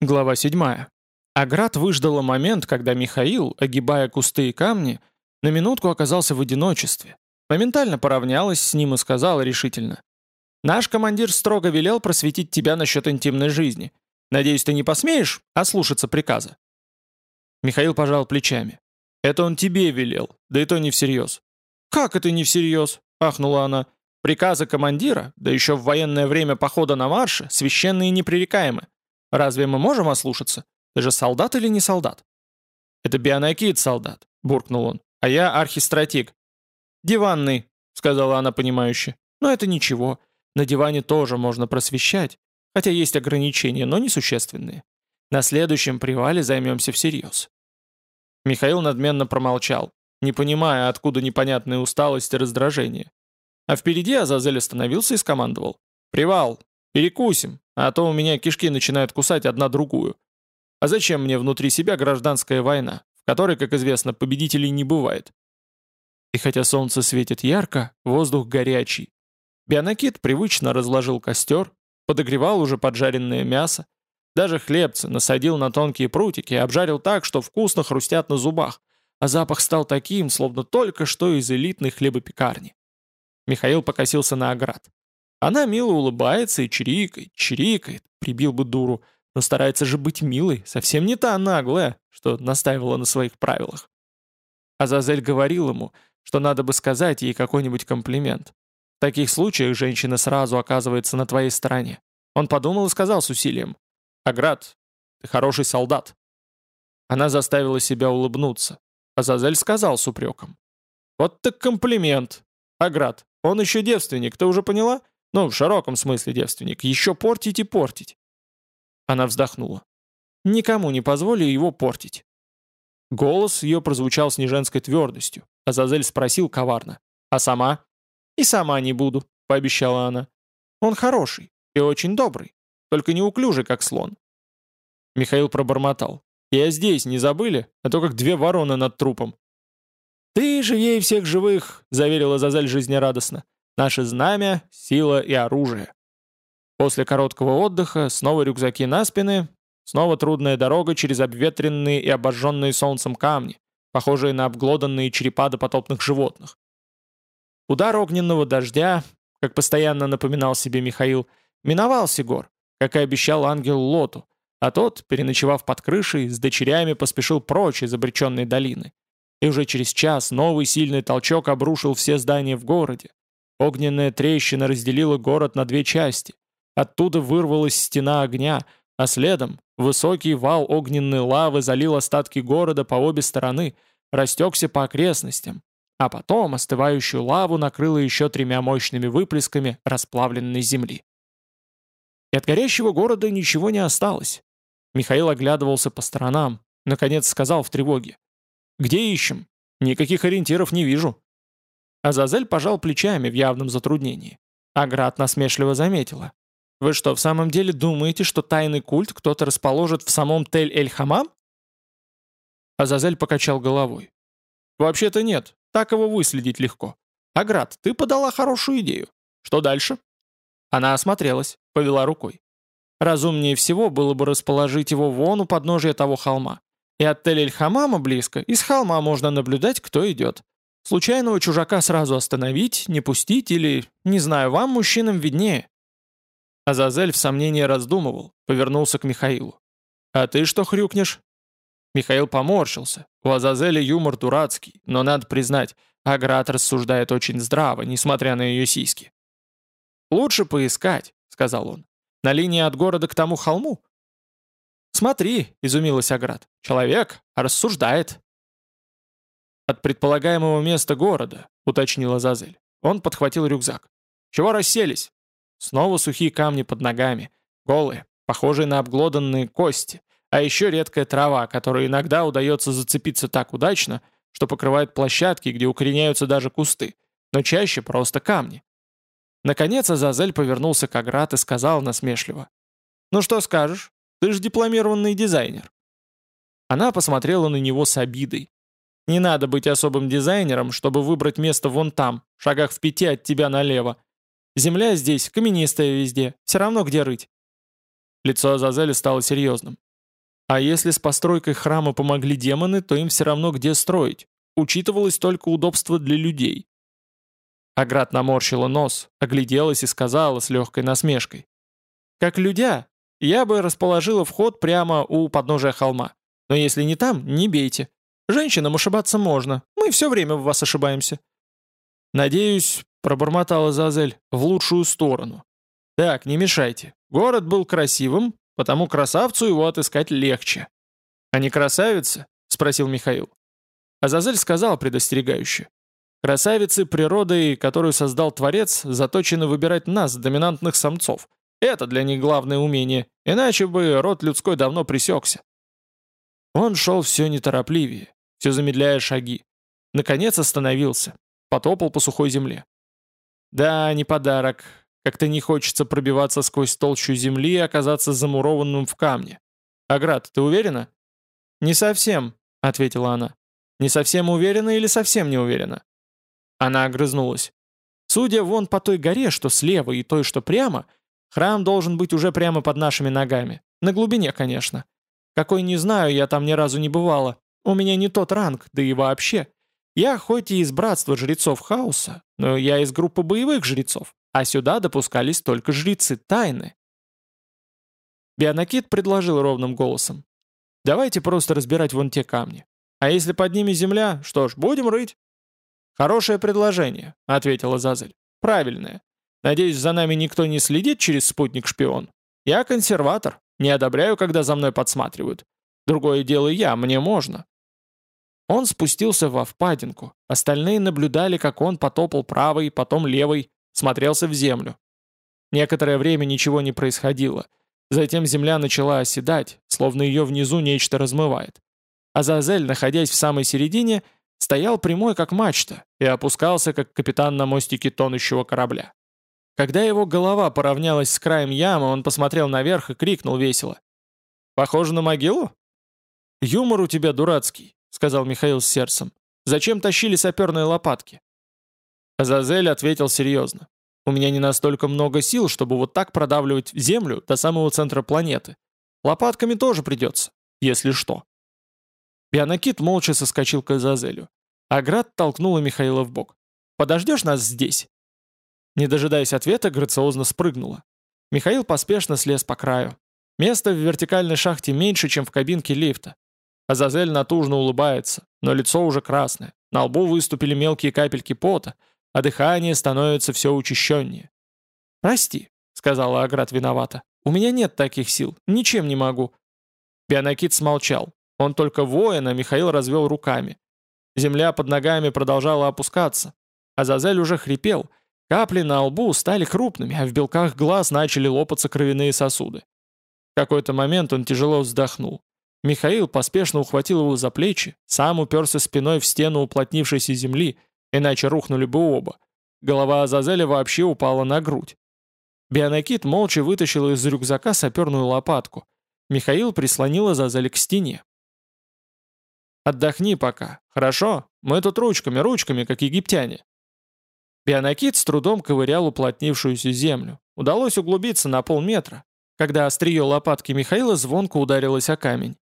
Глава 7. Аград выждала момент, когда Михаил, огибая кусты и камни, на минутку оказался в одиночестве. Моментально поравнялась с ним и сказала решительно. «Наш командир строго велел просветить тебя насчет интимной жизни. Надеюсь, ты не посмеешь ослушаться приказа?» Михаил пожал плечами. «Это он тебе велел, да и то не всерьез». «Как это не всерьез?» — ахнула она. «Приказы командира, да еще в военное время похода на марше, священные и непререкаемы. Разве мы можем ослушаться? Ты же солдат или не солдат?» «Это Бионакит солдат», — буркнул он, — «а я архистратик». «Диванный», — сказала она понимающе. «Но это ничего. На диване тоже можно просвещать, хотя есть ограничения, но несущественные. На следующем привале займемся всерьез». Михаил надменно промолчал, не понимая, откуда непонятная усталость и раздражение. А впереди Азазель остановился и скомандовал. «Привал! Перекусим, а то у меня кишки начинают кусать одна другую. А зачем мне внутри себя гражданская война, в которой, как известно, победителей не бывает? И хотя солнце светит ярко, воздух горячий. Бионакит привычно разложил костер, подогревал уже поджаренное мясо, даже хлебцы насадил на тонкие прутики и обжарил так, что вкусно хрустят на зубах, а запах стал таким, словно только что из элитной хлебопекарни. Михаил покосился на оград. Она мило улыбается и чирикает, чирикает, прибил бы дуру, но старается же быть милой, совсем не та наглая, что настаивала на своих правилах. Азазель говорил ему, что надо бы сказать ей какой-нибудь комплимент. В таких случаях женщина сразу оказывается на твоей стороне. Он подумал и сказал с усилием. «Аград, ты хороший солдат». Она заставила себя улыбнуться. Азазель сказал с упреком. «Вот так комплимент. Аград, он еще девственник, ты уже поняла? Ну, в широком смысле девственник. Еще портить и портить. Она вздохнула. Никому не позволю его портить. Голос ее прозвучал с неженской твердостью. Азазель спросил коварно. «А сама?» «И сама не буду», — пообещала она. «Он хороший и очень добрый, только неуклюжий, как слон». Михаил пробормотал. «Я здесь, не забыли? А то как две вороны над трупом». «Ты живей всех живых», — заверила Зазель жизнерадостно. Наше знамя, сила и оружие. После короткого отдыха снова рюкзаки на спины, снова трудная дорога через обветренные и обожженные солнцем камни, похожие на обглоданные черепа допотопных животных. Удар огненного дождя, как постоянно напоминал себе Михаил, миновал Сигор, как и обещал ангел Лоту, а тот, переночевав под крышей, с дочерями поспешил прочь из обреченной долины. И уже через час новый сильный толчок обрушил все здания в городе, Огненная трещина разделила город на две части. Оттуда вырвалась стена огня, а следом высокий вал огненной лавы залил остатки города по обе стороны, растекся по окрестностям, а потом остывающую лаву накрыло еще тремя мощными выплесками расплавленной земли. И от горящего города ничего не осталось. Михаил оглядывался по сторонам, наконец сказал в тревоге. «Где ищем? Никаких ориентиров не вижу». Азазель пожал плечами в явном затруднении. Аград насмешливо заметила. «Вы что, в самом деле думаете, что тайный культ кто-то расположит в самом Тель-Эль-Хамам?» Азазель покачал головой. «Вообще-то нет, так его выследить легко. Аград, ты подала хорошую идею. Что дальше?» Она осмотрелась, повела рукой. Разумнее всего было бы расположить его вон у подножия того холма. И от Тель-Эль-Хамама близко, из холма можно наблюдать, кто идет. Случайного чужака сразу остановить, не пустить или, не знаю, вам, мужчинам, виднее». Азазель в сомнении раздумывал, повернулся к Михаилу. «А ты что хрюкнешь?» Михаил поморщился. У Азазеля юмор дурацкий, но надо признать, Аград рассуждает очень здраво, несмотря на ее сиськи. «Лучше поискать», — сказал он, — «на линии от города к тому холму». «Смотри», — изумилась Аград, — «человек рассуждает». «От предполагаемого места города», — уточнила Зазель. Он подхватил рюкзак. «Чего расселись?» Снова сухие камни под ногами, голые, похожие на обглоданные кости, а еще редкая трава, которой иногда удается зацепиться так удачно, что покрывает площадки, где укореняются даже кусты, но чаще просто камни. Наконец Азазель повернулся к Аграт и сказал насмешливо. «Ну что скажешь? Ты же дипломированный дизайнер». Она посмотрела на него с обидой. Не надо быть особым дизайнером, чтобы выбрать место вон там, в шагах в пяти от тебя налево. Земля здесь каменистая везде, все равно где рыть. Лицо Азазеля стало серьезным. А если с постройкой храма помогли демоны, то им все равно где строить. Учитывалось только удобство для людей. Аград наморщила нос, огляделась и сказала с легкой насмешкой. «Как людя, я бы расположила вход прямо у подножия холма. Но если не там, не бейте. Женщинам ошибаться можно, мы все время в вас ошибаемся». «Надеюсь», — пробормотала Зазель, — «в лучшую сторону». «Так, не мешайте. Город был красивым, потому красавцу его отыскать легче». «А не красавица?» — спросил Михаил. Азазель сказал предостерегающе. «Красавицы природой, которую создал Творец, заточены выбирать нас, доминантных самцов. Это для них главное умение, иначе бы род людской давно пресекся». Он шел все неторопливее, все замедляя шаги. Наконец остановился, потопал по сухой земле. Да, не подарок. Как-то не хочется пробиваться сквозь толщу земли и оказаться замурованным в камне. «Аград, ты уверена?» «Не совсем», — ответила она. «Не совсем уверена или совсем не уверена?» Она огрызнулась. «Судя вон по той горе, что слева, и той, что прямо, храм должен быть уже прямо под нашими ногами. На глубине, конечно. Какой не знаю, я там ни разу не бывала. У меня не тот ранг, да и вообще. Я хоть и из братства жрецов хаоса, но я из группы боевых жрецов, а сюда допускались только жрецы тайны. Бионакит предложил ровным голосом. «Давайте просто разбирать вон те камни. А если под ними земля, что ж, будем рыть». «Хорошее предложение», — ответила Зазель. «Правильное. Надеюсь, за нами никто не следит через спутник-шпион. Я консерватор, не одобряю, когда за мной подсматривают. Другое дело я, мне можно». Он спустился во впадинку. Остальные наблюдали, как он потопал правой, потом левой, смотрелся в землю. Некоторое время ничего не происходило. Затем земля начала оседать, словно ее внизу нечто размывает. Азазель, находясь в самой середине, стоял прямой, как мачта, и опускался, как капитан на мостике тонущего корабля. Когда его голова поравнялась с краем ямы, он посмотрел наверх и крикнул весело. «Похоже на могилу?» «Юмор у тебя дурацкий», — сказал Михаил с сердцем. «Зачем тащили саперные лопатки?» Азазель ответил серьезно. «У меня не настолько много сил, чтобы вот так продавливать землю до самого центра планеты. Лопатками тоже придется, если что». Бионакит молча соскочил к Азазелю. Аград толкнула Михаила в бок. «Подождешь нас здесь?» Не дожидаясь ответа, грациозно спрыгнула. Михаил поспешно слез по краю. Места в вертикальной шахте меньше, чем в кабинке лифта. Азазель натужно улыбается, но лицо уже красное. На лбу выступили мелкие капельки пота, а дыхание становится все учащеннее. «Прости», — сказала Аград виновата. «У меня нет таких сил, ничем не могу». Бионакит смолчал. Он только воин, а Михаил развел руками. Земля под ногами продолжала опускаться. Азазель уже хрипел, Капли на лбу стали крупными, а в белках глаз начали лопаться кровяные сосуды. В какой-то момент он тяжело вздохнул. Михаил поспешно ухватил его за плечи, сам уперся спиной в стену уплотнившейся земли, иначе рухнули бы оба. Голова Азазеля вообще упала на грудь. Бионакит молча вытащил из рюкзака саперную лопатку. Михаил прислонил Азазеля к стене. «Отдохни пока, хорошо? Мы тут ручками, ручками, как египтяне». Бионакит с трудом ковырял уплотнившуюся землю. Удалось углубиться на полметра, когда острие лопатки Михаила звонко ударилось о камень.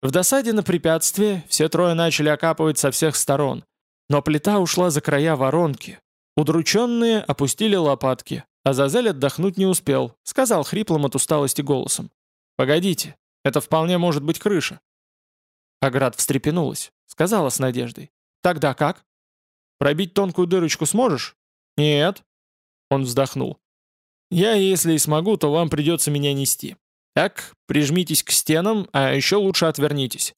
В досаде на препятствие все трое начали окапывать со всех сторон, но плита ушла за края воронки. Удрученные опустили лопатки, а Зазель отдохнуть не успел, сказал хриплым от усталости голосом. «Погодите, это вполне может быть крыша». Аград встрепенулась, сказала с надеждой. «Тогда как?» Пробить тонкую дырочку сможешь?» «Нет». Он вздохнул. «Я, если и смогу, то вам придется меня нести. Так, прижмитесь к стенам, а еще лучше отвернитесь».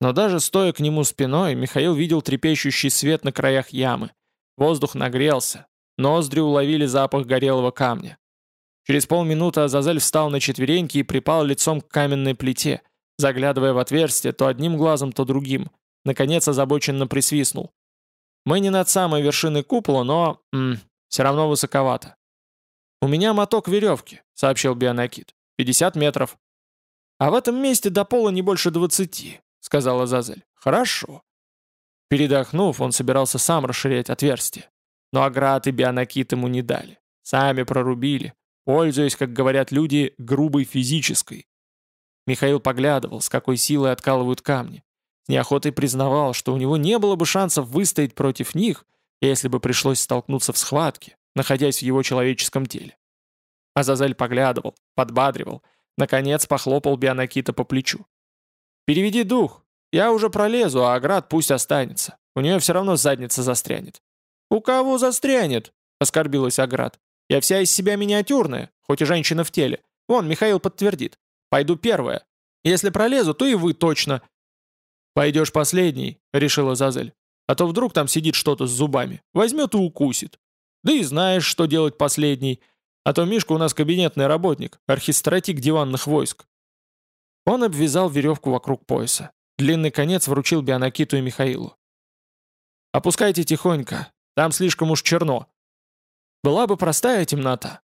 Но даже стоя к нему спиной, Михаил видел трепещущий свет на краях ямы. Воздух нагрелся. Ноздри уловили запах горелого камня. Через полминуты Азазель встал на четвереньки и припал лицом к каменной плите, заглядывая в отверстие то одним глазом, то другим. Наконец озабоченно присвистнул. Мы не над самой вершиной купола, но... М, все равно высоковато. «У меня моток веревки», — сообщил Бионакит. «50 метров». «А в этом месте до пола не больше двадцати», — сказала Зазель. «Хорошо». Передохнув, он собирался сам расширять отверстие. Но Аград и Бионакит ему не дали. Сами прорубили, пользуясь, как говорят люди, грубой физической. Михаил поглядывал, с какой силой откалывают камни. С неохотой признавал, что у него не было бы шансов выстоять против них, если бы пришлось столкнуться в схватке, находясь в его человеческом теле. Азазель поглядывал, подбадривал, наконец похлопал Бионакита по плечу. «Переведи дух, я уже пролезу, а Аград пусть останется. У нее все равно задница застрянет». «У кого застрянет?» — оскорбилась Аград. «Я вся из себя миниатюрная, хоть и женщина в теле. Вон, Михаил подтвердит. Пойду первая. Если пролезу, то и вы точно». «Пойдешь последний», — решила Зазель. «А то вдруг там сидит что-то с зубами. Возьмет и укусит. Да и знаешь, что делать последний. А то Мишка у нас кабинетный работник, архистратик диванных войск». Он обвязал веревку вокруг пояса. Длинный конец вручил Бионакиту и Михаилу. «Опускайте тихонько, там слишком уж черно. Была бы простая темнота».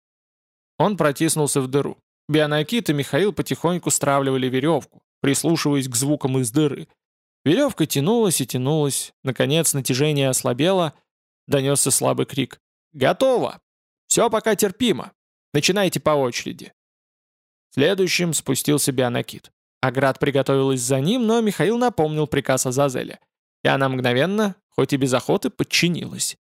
Он протиснулся в дыру. Бионакит и Михаил потихоньку стравливали веревку, прислушиваясь к звукам из дыры. Веревка тянулась и тянулась. Наконец натяжение ослабело. Донесся слабый крик. «Готово! Все пока терпимо. Начинайте по очереди». Следующим спустился Бионакит. Аград приготовилась за ним, но Михаил напомнил приказ Азазеля. И она мгновенно, хоть и без охоты, подчинилась.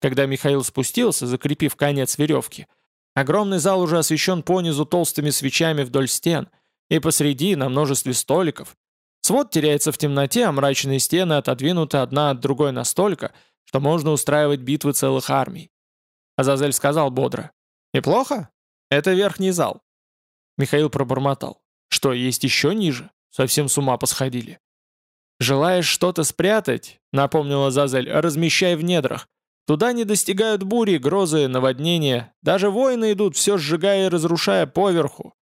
Когда Михаил спустился, закрепив конец веревки, огромный зал уже освещен понизу толстыми свечами вдоль стен, и посреди, на множестве столиков. Свод теряется в темноте, а мрачные стены отодвинуты одна от другой настолько, что можно устраивать битвы целых армий. Азазель сказал бодро. «Неплохо? Это верхний зал». Михаил пробормотал. «Что, есть еще ниже? Совсем с ума посходили». «Желаешь что-то спрятать?» — напомнила Азазель. «Размещай в недрах. Туда не достигают бури, грозы, наводнения. Даже воины идут, все сжигая и разрушая поверху.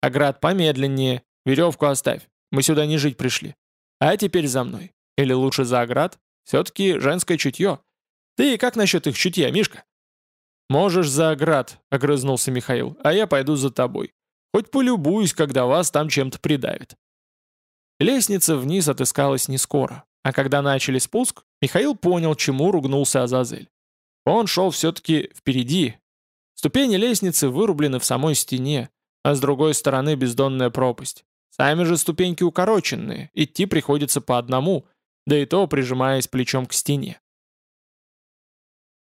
Аград, помедленнее. Веревку оставь. Мы сюда не жить пришли. А теперь за мной. Или лучше за Аград? Все-таки женское чутье. Ты как насчет их чутья, Мишка? «Можешь за оград», — огрызнулся Михаил, — «а я пойду за тобой. Хоть полюбуюсь, когда вас там чем-то придавит». Лестница вниз отыскалась не скоро, а когда начали спуск, Михаил понял, чему ругнулся Азазель. Он шел все-таки впереди. Ступени лестницы вырублены в самой стене, а с другой стороны бездонная пропасть. Сами же ступеньки укороченные, идти приходится по одному, да и то прижимаясь плечом к стене.